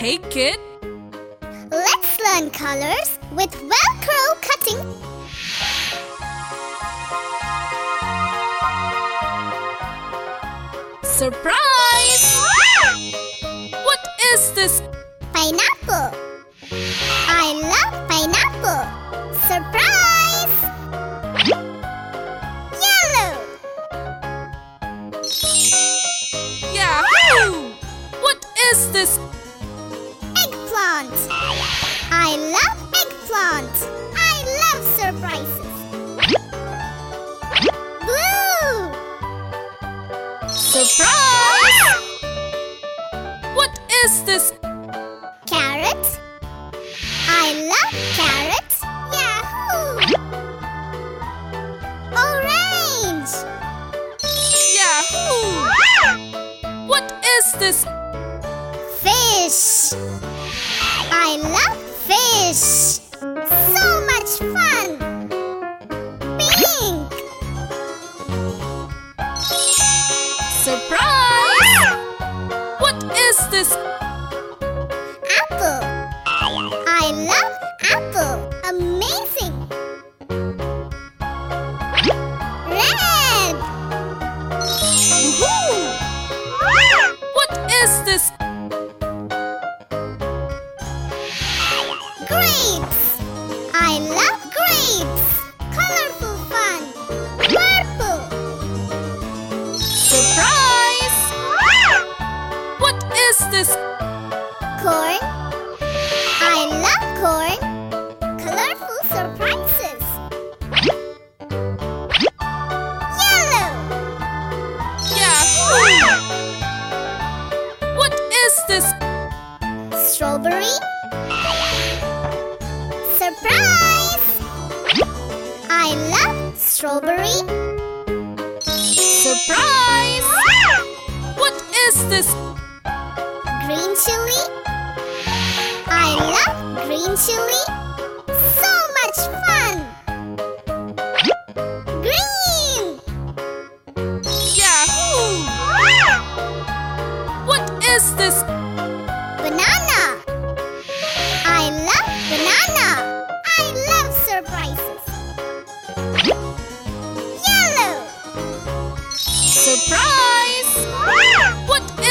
Hey kid, Let's learn colors with Velcro cutting. surprise! What is this? Pineapple. I love pineapple. Surprise! Yellow. Yahoo! What is this? Eggplant. I love eggplant. I love surprises. Blue. Surprise! What is this? Carrot. I love carrot. Yahoo! Orange. Yahoo! Ah! What is this? Fish. I love fish. So much fun. Pink. Surprise! What is this? Apple. I love apple. Amazing. Red. Woohoo! Ah! What is this? Grapes. I love grapes. Colorful fun. Purple. Surprise! What is this? Corn. I love corn. Colorful surprises. Yellow. Yahoo! What is this? Strawberry. I love strawberry. Surprise! Ah! What is this? Green chili. I love green chili.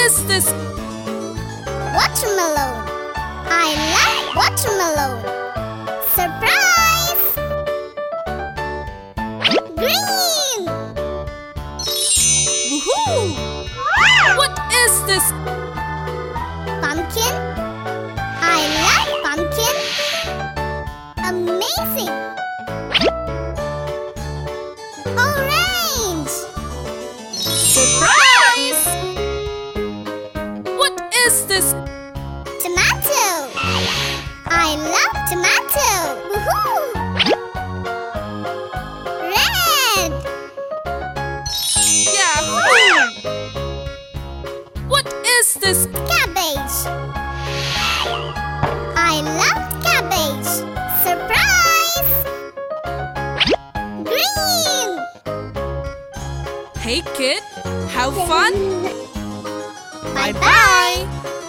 Is this? Watermelon. I love watermelon. Surprise! Green. Woohoo! Ah! What is this? Pumpkin. I love pumpkin. Amazing. This? Tomato. I love tomato. Woohoo! Red. Yahoo! What is this? Cabbage. I love cabbage. Surprise! Green. Hey kid, have fun! Bye Bye bye!